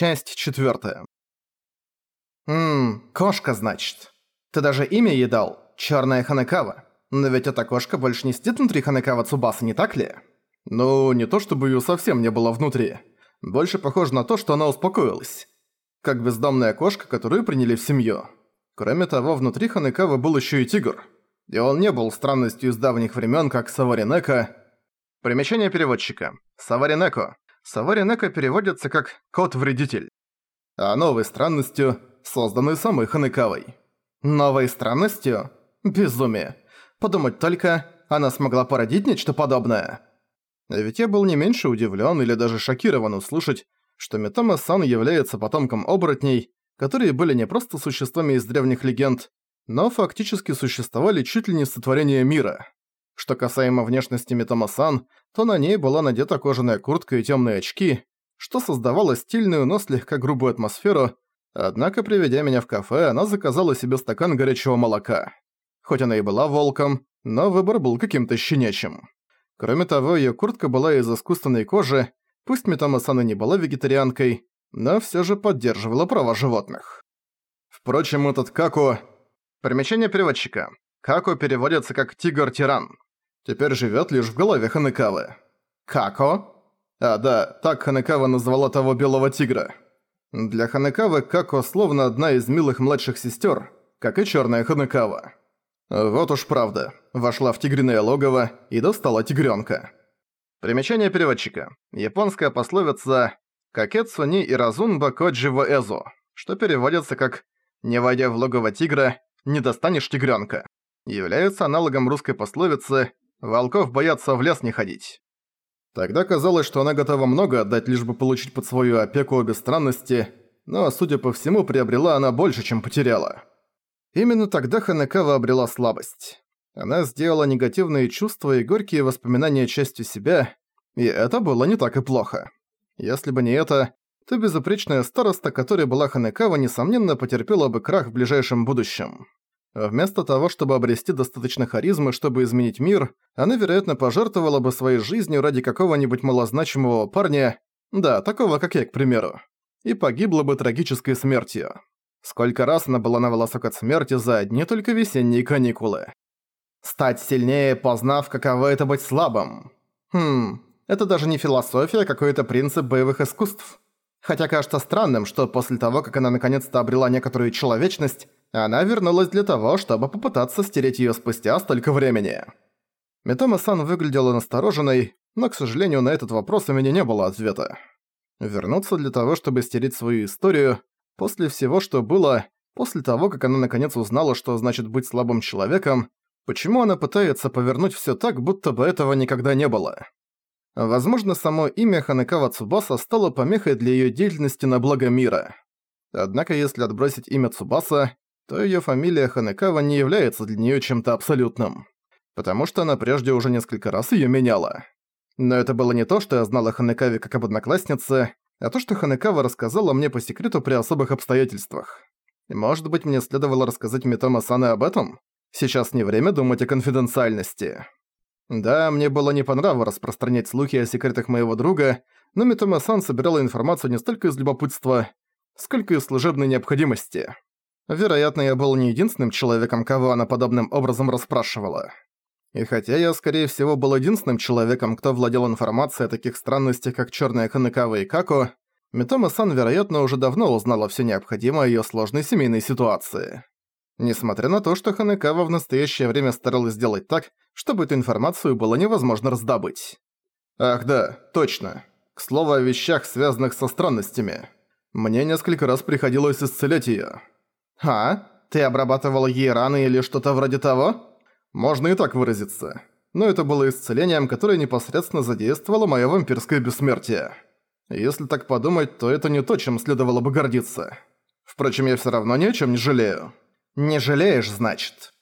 Часть четвертая. «Ммм, кошка, значит. Ты даже имя ей дал? Чёрная Ханекава. Но ведь эта кошка больше не сидит внутри Ханекава Цубаса, не так ли?» «Ну, не то чтобы её совсем не было внутри. Больше похоже на то, что она успокоилась. Как бездомная кошка, которую приняли в семью. Кроме того, внутри Ханекавы был ещё и тигр. И он не был странностью из давних времён, как Саваринека. Примечание переводчика. Саваринеко Саваринека переводится как «кот-вредитель», а новой странностью, созданной самой Ханекавой. Новой странностью? Безумие. Подумать только, она смогла породить нечто подобное. Ведь я был не меньше удивлен или даже шокирован услышать, что Метама-сан является потомком оборотней, которые были не просто существами из древних легенд, но фактически существовали чуть ли не сотворение мира. Что касаемо внешности Метамасан, то на ней была надета кожаная куртка и темные очки, что создавало стильную, но слегка грубую атмосферу, однако, приведя меня в кафе, она заказала себе стакан горячего молока. Хоть она и была волком, но выбор был каким-то щенячьим. Кроме того, ее куртка была из искусственной кожи, пусть Метамасан и не была вегетарианкой, но все же поддерживала права животных. Впрочем, этот Како... Примечание переводчика. Како переводится как «тигр-тиран» теперь живет лишь в голове Ханекавы. Како? А, да, так Ханекава назвала того белого тигра. Для Ханекавы Како словно одна из милых младших сестер, как и черная Ханекава. Вот уж правда, вошла в тигриное логово и достала тигренка. Примечание переводчика. Японская пословица «Какетсу ни иразунба кодживо эзо», что переводится как «Не войдя в логово тигра, не достанешь тигренка», является аналогом русской пословицы Волков боятся в лес не ходить. Тогда казалось, что она готова много отдать, лишь бы получить под свою опеку обе странности, но, судя по всему, приобрела она больше, чем потеряла. Именно тогда Ханекава обрела слабость. Она сделала негативные чувства и горькие воспоминания частью себя, и это было не так и плохо. Если бы не это, то безупречная староста, которой была Ханекава, несомненно потерпела бы крах в ближайшем будущем. Вместо того, чтобы обрести достаточно харизмы, чтобы изменить мир, она, вероятно, пожертвовала бы своей жизнью ради какого-нибудь малозначимого парня, да, такого, как я, к примеру, и погибла бы трагической смертью. Сколько раз она была на волосок от смерти за одни только весенние каникулы. Стать сильнее, познав, каково это быть слабым. Хм, это даже не философия, а какой-то принцип боевых искусств. Хотя кажется странным, что после того, как она наконец-то обрела некоторую человечность, она вернулась для того, чтобы попытаться стереть её спустя столько времени. Митома-сан выглядела настороженной, но, к сожалению, на этот вопрос у меня не было ответа. Вернуться для того, чтобы стереть свою историю, после всего, что было, после того, как она наконец узнала, что значит быть слабым человеком, почему она пытается повернуть всё так, будто бы этого никогда не было? Возможно, само имя Ханекава Цубаса стало помехой для её деятельности на благо мира. Однако, если отбросить имя Цубаса, то её фамилия Ханекава не является для неё чем-то абсолютным. Потому что она прежде уже несколько раз её меняла. Но это было не то, что я знала Ханекаве как об однокласснице, а то, что Ханекава рассказала мне по секрету при особых обстоятельствах. Может быть, мне следовало рассказать Митома Сане об этом? Сейчас не время думать о конфиденциальности. Да, мне было не по нраву распространять слухи о секретах моего друга, но Митома-сан собирала информацию не столько из любопытства, сколько из служебной необходимости. Вероятно, я был не единственным человеком, кого она подобным образом расспрашивала. И хотя я, скорее всего, был единственным человеком, кто владел информацией о таких странностях, как Чёрная Ханекава и Како, Митома-сан, вероятно, уже давно узнала всё необходимое о её сложной семейной ситуации. Несмотря на то, что Ханекава в настоящее время старалась сделать так, чтобы эту информацию было невозможно раздобыть. Ах да, точно. К слову о вещах, связанных со странностями. Мне несколько раз приходилось исцелять её. «А? Ты обрабатывал ей раны или что-то вроде того?» «Можно и так выразиться. Но это было исцелением, которое непосредственно задействовало моё вампирское бессмертие. Если так подумать, то это не то, чем следовало бы гордиться. Впрочем, я всё равно ни о чём не жалею». «Не жалеешь, значит?»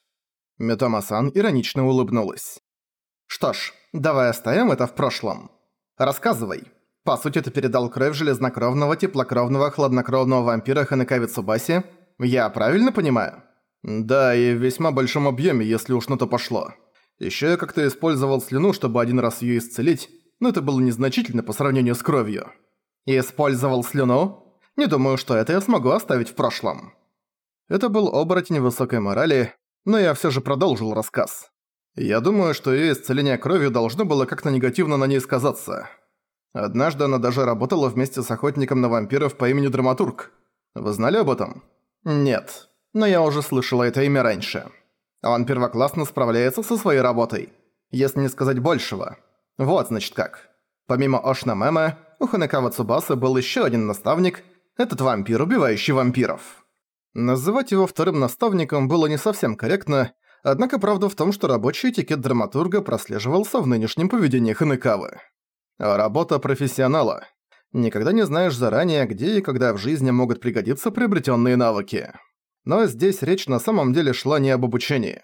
Метамасан иронично улыбнулась. «Что ж, давай оставим это в прошлом. Рассказывай. По сути, ты передал кровь железнокровного, теплокровного, хладнокровного вампира Ханекави Цубаси, я правильно понимаю? Да, и в весьма большом объеме, если уж на то пошло. Еще я как-то использовал слюну, чтобы один раз ее исцелить, но это было незначительно по сравнению с кровью. Использовал слюну? Не думаю, что это я смогу оставить в прошлом». Это был оборотень высокой морали, но я всё же продолжил рассказ. Я думаю, что её исцеление кровью должно было как-то негативно на ней сказаться. Однажды она даже работала вместе с охотником на вампиров по имени Драматург. Вы знали об этом? Нет, но я уже слышала это имя раньше. Он первоклассно справляется со своей работой. Если не сказать большего. Вот, значит, как. Помимо Ошна Мэма, у Ханекава Цубаса был ещё один наставник, этот вампир, убивающий вампиров. Называть его вторым наставником было не совсем корректно, однако правда в том, что рабочий этикет драматурга прослеживался в нынешнем поведении Ханекавы. Работа профессионала. Никогда не знаешь заранее, где и когда в жизни могут пригодиться приобретенные навыки. Но здесь речь на самом деле шла не об обучении.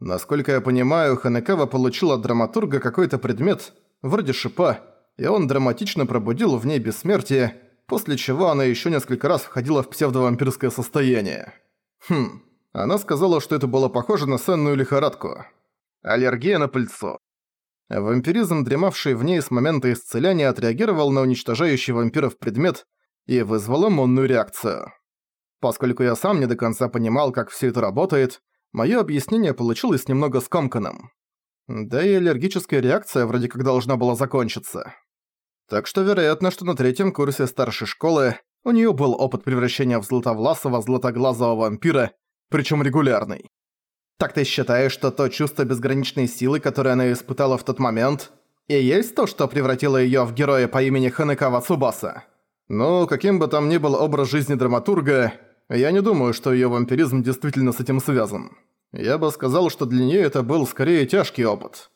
Насколько я понимаю, Ханекава получил от драматурга какой-то предмет, вроде шипа, и он драматично пробудил в ней бессмертие, после чего она еще несколько раз входила в псевдовампирское состояние. Хм, она сказала, что это было похоже на сенную лихорадку. Аллергия на пыльцу. Вампиризм, дремавший в ней с момента исцеления, отреагировал на уничтожающий вампиров предмет и вызвал иммунную реакцию. Поскольку я сам не до конца понимал, как все это работает, мое объяснение получилось немного скомканным. Да и аллергическая реакция вроде как должна была закончиться. Так что вероятно, что на третьем курсе старшей школы у нее был опыт превращения в златовласого златоглазого вампира, причем регулярный. Так ты считаешь, что то чувство безграничной силы, которое она испытала в тот момент, и есть то, что превратило ее в героя по имени Ханекава Цубаса? Ну, каким бы там ни был образ жизни драматурга, я не думаю, что ее вампиризм действительно с этим связан. Я бы сказал, что для нее это был скорее тяжкий опыт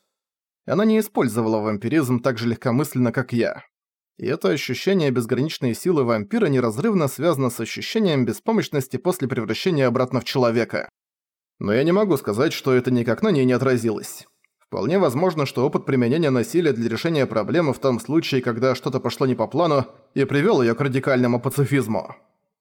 она не использовала вампиризм так же легкомысленно, как я. И это ощущение безграничной силы вампира неразрывно связано с ощущением беспомощности после превращения обратно в человека. Но я не могу сказать, что это никак на ней не отразилось. Вполне возможно, что опыт применения насилия для решения проблемы в том случае, когда что-то пошло не по плану, и привёл её к радикальному пацифизму.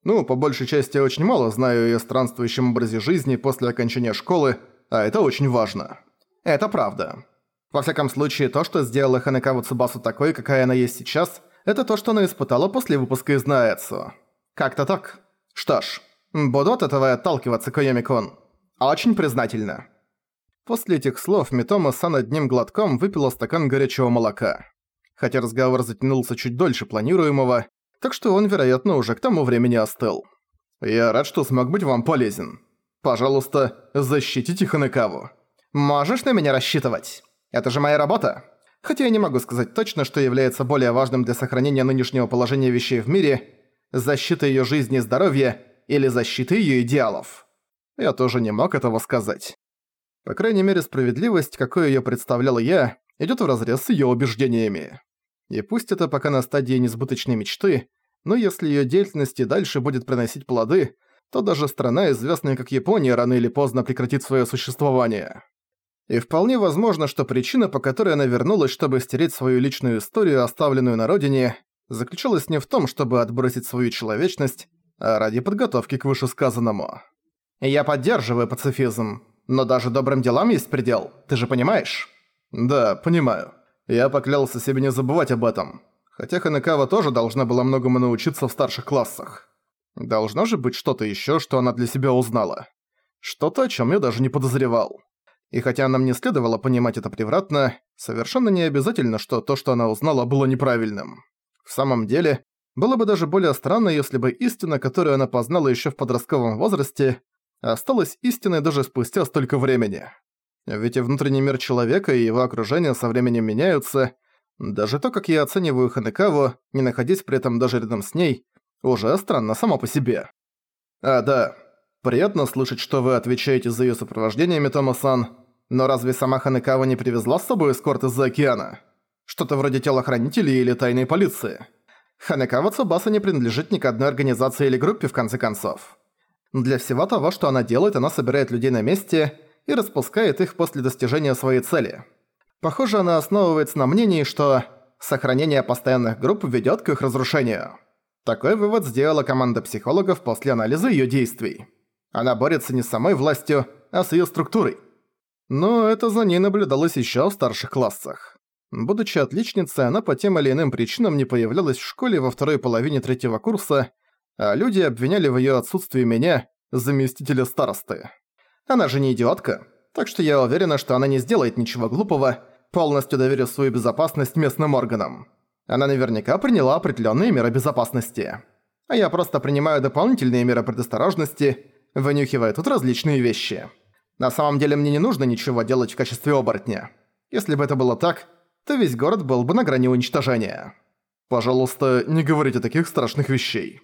Ну, по большей части я очень мало знаю о её странствующем образе жизни после окончания школы, а это очень важно. Это правда. Во всяком случае, то, что сделало Ханекаву Цубасу такой, какая она есть сейчас, это то, что она испытала после выпуска из Наэцу. Как-то так. Что ж, буду от этого отталкиваться, Койоми-кун. Очень признательна. После этих слов Митома-сан одним глотком выпила стакан горячего молока. Хотя разговор затянулся чуть дольше планируемого, так что он, вероятно, уже к тому времени остыл. Я рад, что смог быть вам полезен. Пожалуйста, защитите Ханекаву. Можешь на меня рассчитывать? Это же моя работа. Хотя я не могу сказать точно, что является более важным для сохранения нынешнего положения вещей в мире – защита её жизни и здоровья или защита её идеалов. Я тоже не мог этого сказать. По крайней мере, справедливость, какой её представлял я, идёт вразрез с её убеждениями. И пусть это пока на стадии несбыточной мечты, но если её деятельность и дальше будет приносить плоды, то даже страна, известная как Япония, рано или поздно прекратит своё существование. И вполне возможно, что причина, по которой она вернулась, чтобы стереть свою личную историю, оставленную на родине, заключалась не в том, чтобы отбросить свою человечность, а ради подготовки к вышесказанному. «Я поддерживаю пацифизм, но даже добрым делам есть предел, ты же понимаешь?» «Да, понимаю. Я поклялся себе не забывать об этом. Хотя Ханекава тоже должна была многому научиться в старших классах. Должно же быть что-то ещё, что она для себя узнала. Что-то, о чём я даже не подозревал». И хотя нам не следовало понимать это превратно, совершенно не обязательно, что то, что она узнала, было неправильным. В самом деле, было бы даже более странно, если бы истина, которую она познала еще в подростковом возрасте, осталась истиной даже спустя столько времени. Ведь и внутренний мир человека и его окружение со временем меняются. Даже то, как я оцениваю Ханекаву, не находясь при этом даже рядом с ней, уже странно само по себе. А, да, Приятно слышать, что вы отвечаете за её сопровождение, Митомо-сан. Но разве сама Ханекава не привезла с собой эскорт из-за океана? Что-то вроде телохранителей или тайной полиции. Ханекава Цубаса не принадлежит ни к одной организации или группе, в конце концов. Для всего того, что она делает, она собирает людей на месте и распускает их после достижения своей цели. Похоже, она основывается на мнении, что сохранение постоянных групп ведёт к их разрушению. Такой вывод сделала команда психологов после анализа её действий. Она борется не с самой властью, а с её структурой. Но это за ней наблюдалось ещё в старших классах. Будучи отличницей, она по тем или иным причинам не появлялась в школе во второй половине третьего курса, а люди обвиняли в её отсутствии меня, заместителя старосты. Она же не идиотка, так что я уверена, что она не сделает ничего глупого, полностью доверив свою безопасность местным органам. Она наверняка приняла определённые меры безопасности. А я просто принимаю дополнительные меры предосторожности, вынюхивая тут различные вещи. На самом деле мне не нужно ничего делать в качестве оборотня. Если бы это было так, то весь город был бы на грани уничтожения. Пожалуйста, не говорите таких страшных вещей.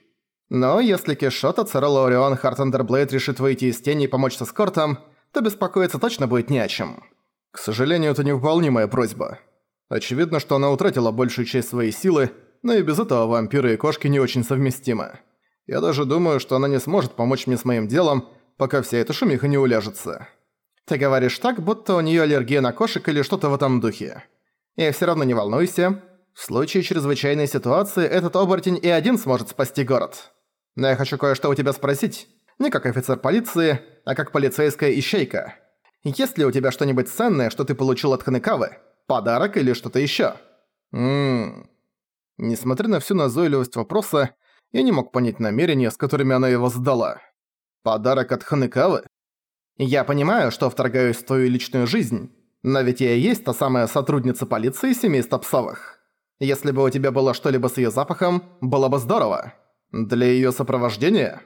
Но если Киссшот Ацерола Орион Хартандерблейд решит выйти из тени и помочь с эскортом, то беспокоиться точно будет не о чем. К сожалению, это невыполнимая просьба. Очевидно, что она утратила большую часть своей силы, но и без этого вампиры и кошки не очень совместимы. Я даже думаю, что она не сможет помочь мне с моим делом, пока вся эта шумиха не уляжется. Ты говоришь так, будто у неё аллергия на кошек или что-то в этом духе. И всё равно не волнуйся. В случае чрезвычайной ситуации этот оборотень и один сможет спасти город. Но я хочу кое-что у тебя спросить. Не как офицер полиции, а как полицейская ищейка. Есть ли у тебя что-нибудь ценное, что ты получил от Ханекавы? Подарок или что-то ещё? Ммм... Несмотря на всю назойливость вопроса, я не мог понять намерения, с которыми она его задала. Подарок от Ханекавы? Я понимаю, что вторгаюсь в твою личную жизнь, но ведь я и есть та самая сотрудница полиции семейства Псовых. Если бы у тебя было что-либо с её запахом, было бы здорово. Для её сопровождения?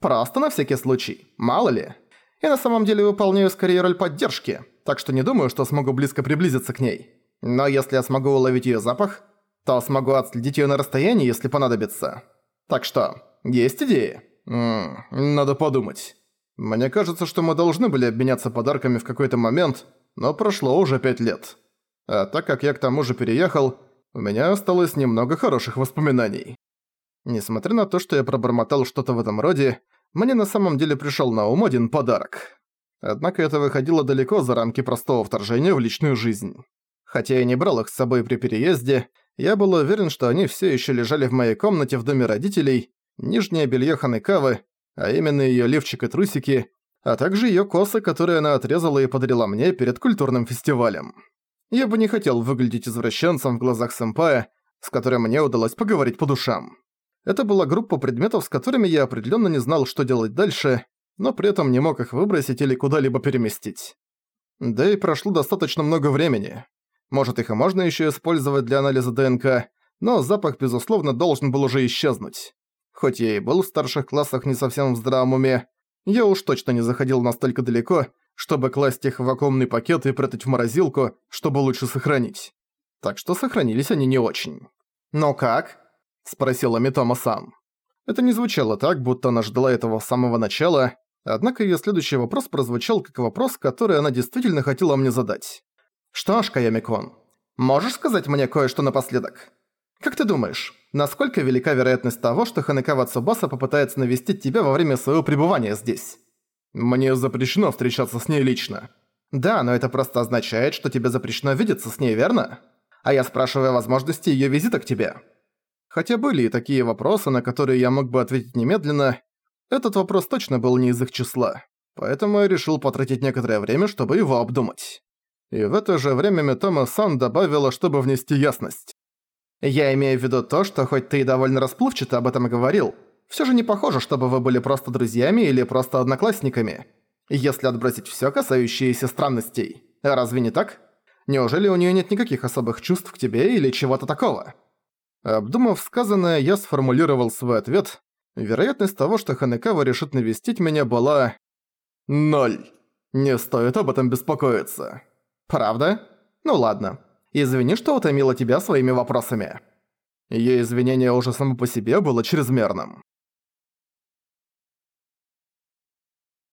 Просто на всякий случай, мало ли. Я на самом деле выполняю скорее роль поддержки, так что не думаю, что смогу близко приблизиться к ней. Но если я смогу уловить её запах, то смогу отследить её на расстоянии, если понадобится. Так что, есть идеи? Ммм, надо подумать. Мне кажется, что мы должны были обменяться подарками в какой-то момент, но прошло уже пять лет. А так как я к тому же переехал, у меня осталось немного хороших воспоминаний. Несмотря на то, что я пробормотал что-то в этом роде, мне на самом деле пришёл на ум один подарок. Однако это выходило далеко за рамки простого вторжения в личную жизнь. Хотя я не брал их с собой при переезде, я был уверен, что они всё ещё лежали в моей комнате в доме родителей, нижнее белье Ханекавы, а именно её лифчик и трусики, а также её косы, которые она отрезала и подарила мне перед культурным фестивалем. Я бы не хотел выглядеть извращенцем в глазах сэмпая, с которым мне удалось поговорить по душам. Это была группа предметов, с которыми я определённо не знал, что делать дальше, но при этом не мог их выбросить или куда-либо переместить. Да и прошло достаточно много времени. Может, их и можно ещё использовать для анализа ДНК, но запах, безусловно, должен был уже исчезнуть. Хоть я и был в старших классах не совсем в здравом уме, я уж точно не заходил настолько далеко, чтобы класть их в вакуумный пакет и прятать в морозилку, чтобы лучше сохранить. Так что сохранились они не очень. «Но как?» – спросила Митома-сан. Это не звучало так, будто она ждала этого с самого начала, однако её следующий вопрос прозвучал как вопрос, который она действительно хотела мне задать. «Что ж, Кайомикон, можешь сказать мне кое-что напоследок?» Как ты думаешь, насколько велика вероятность того, что Ханекава Цубаса попытается навестить тебя во время своего пребывания здесь? Мне запрещено встречаться с ней лично. Да, но это просто означает, что тебе запрещено видеться с ней, верно? А я спрашиваю о возможности её визита к тебе. Хотя были и такие вопросы, на которые я мог бы ответить немедленно, этот вопрос точно был не из их числа, поэтому я решил потратить некоторое время, чтобы его обдумать. И в это же время Метома Сан добавила, чтобы внести ясность. Я имею в виду то, что хоть ты и довольно расплывчато об этом говорил, всё же не похоже, чтобы вы были просто друзьями или просто одноклассниками. Если отбросить всё, касающееся странностей. Разве не так? Неужели у неё нет никаких особых чувств к тебе или чего-то такого? Обдумав сказанное, я сформулировал свой ответ. Вероятность того, что Ханекава решит навестить меня, была... Ноль. Не стоит об этом беспокоиться. Правда? Ну ладно. Извини, что утомила тебя своими вопросами». Её извинение уже само по себе было чрезмерным.